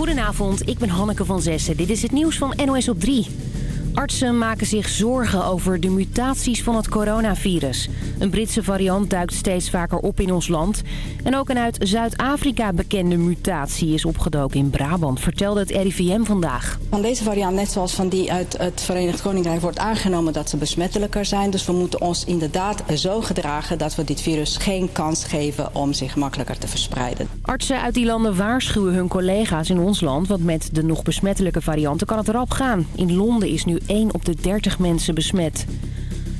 Goedenavond, ik ben Hanneke van Zessen. Dit is het nieuws van NOS op 3. Artsen maken zich zorgen over de mutaties van het coronavirus. Een Britse variant duikt steeds vaker op in ons land. En ook een uit Zuid-Afrika bekende mutatie is opgedoken in Brabant, vertelde het RIVM vandaag. Van deze variant, net zoals van die uit het Verenigd Koninkrijk, wordt aangenomen dat ze besmettelijker zijn. Dus we moeten ons inderdaad zo gedragen dat we dit virus geen kans geven om zich makkelijker te verspreiden. Artsen uit die landen waarschuwen hun collega's in ons land, want met de nog besmettelijke varianten kan het erop gaan. In Londen is nu 1 op de 30 mensen besmet.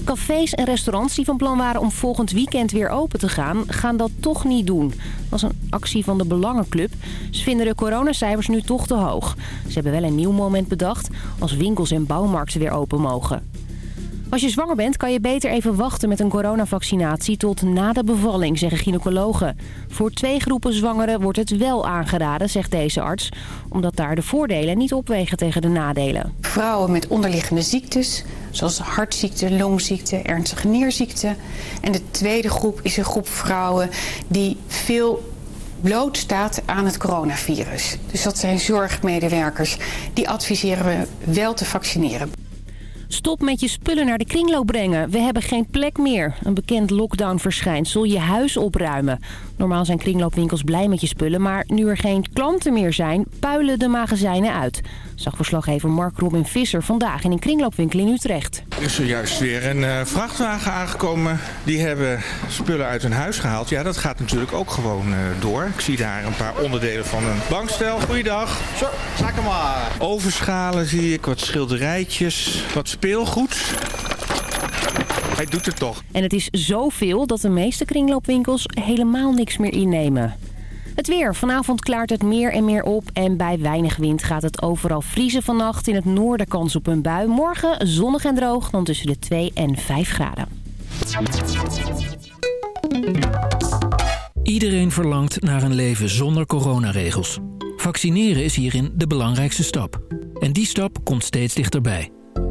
Cafés en restaurants die van plan waren om volgend weekend weer open te gaan... gaan dat toch niet doen. Dat was een actie van de Belangenclub. Ze vinden de coronacijfers nu toch te hoog. Ze hebben wel een nieuw moment bedacht... als winkels en bouwmarkten weer open mogen. Als je zwanger bent kan je beter even wachten met een coronavaccinatie tot na de bevalling, zeggen gynaecologen. Voor twee groepen zwangeren wordt het wel aangeraden, zegt deze arts. Omdat daar de voordelen niet opwegen tegen de nadelen. Vrouwen met onderliggende ziektes, zoals hartziekte, longziekte, ernstige nierziekte. En de tweede groep is een groep vrouwen die veel blootstaat aan het coronavirus. Dus dat zijn zorgmedewerkers. Die adviseren we wel te vaccineren. Stop met je spullen naar de kringloop brengen. We hebben geen plek meer. Een bekend lockdown-verschijnsel. Je huis opruimen. Normaal zijn kringloopwinkels blij met je spullen. Maar nu er geen klanten meer zijn, puilen de magazijnen uit. Zag verslaggever Mark Robin Visser vandaag in een kringloopwinkel in Utrecht. Er is zojuist weer een uh, vrachtwagen aangekomen. Die hebben spullen uit hun huis gehaald. Ja, dat gaat natuurlijk ook gewoon uh, door. Ik zie daar een paar onderdelen van een bankstel. Goeiedag. Zo, zakken maar. Overschalen zie ik, wat schilderijtjes, wat speelgoed. Hij doet het toch. En het is zoveel dat de meeste kringloopwinkels helemaal niks meer innemen. Het weer. Vanavond klaart het meer en meer op en bij weinig wind gaat het overal vriezen vannacht. In het noorden kans op een bui. Morgen zonnig en droog, dan tussen de 2 en 5 graden. Iedereen verlangt naar een leven zonder coronaregels. Vaccineren is hierin de belangrijkste stap. En die stap komt steeds dichterbij.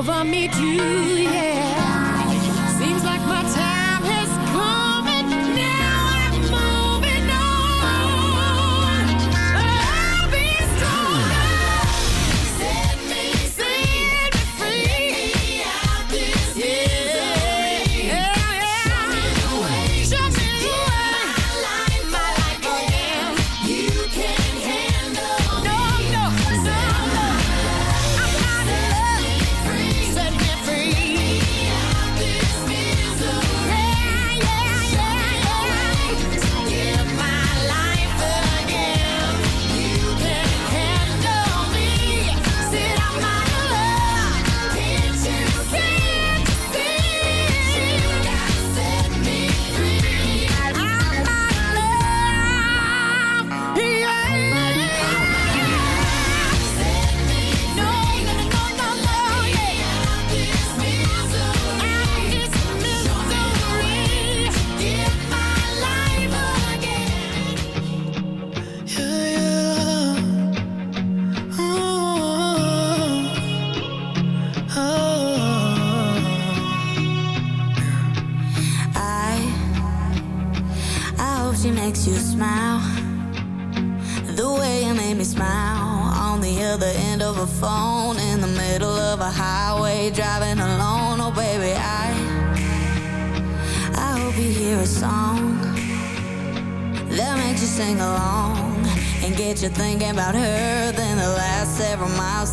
over me too, yeah. you thinking about her than the last several miles.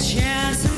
Chance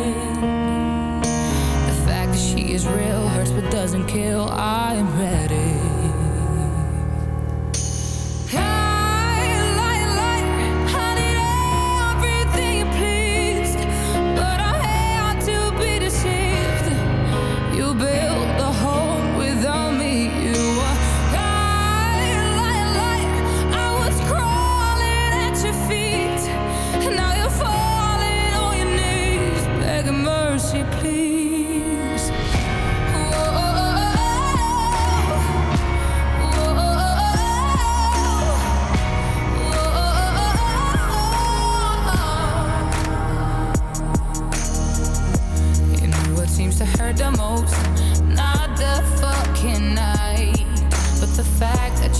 is real, hurts but doesn't kill. I am ready.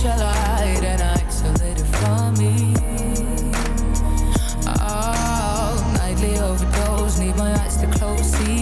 shall I hide and isolate it from me? Nightly overdose, need my eyes to close, see